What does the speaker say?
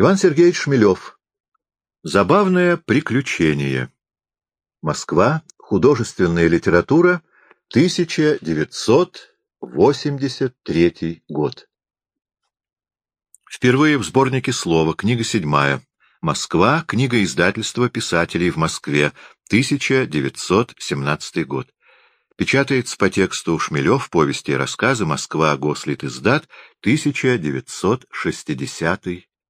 Иван Сергеевич Шмелев. Забавное приключение. Москва. Художественная литература. 1983 год. Впервые в сборнике слова. Книга седьмая. Москва. Книга издательства писателей в Москве. 1917 год. Печатается по тексту Шмелев, повести и рассказы, Москва, Гослит издат, 1960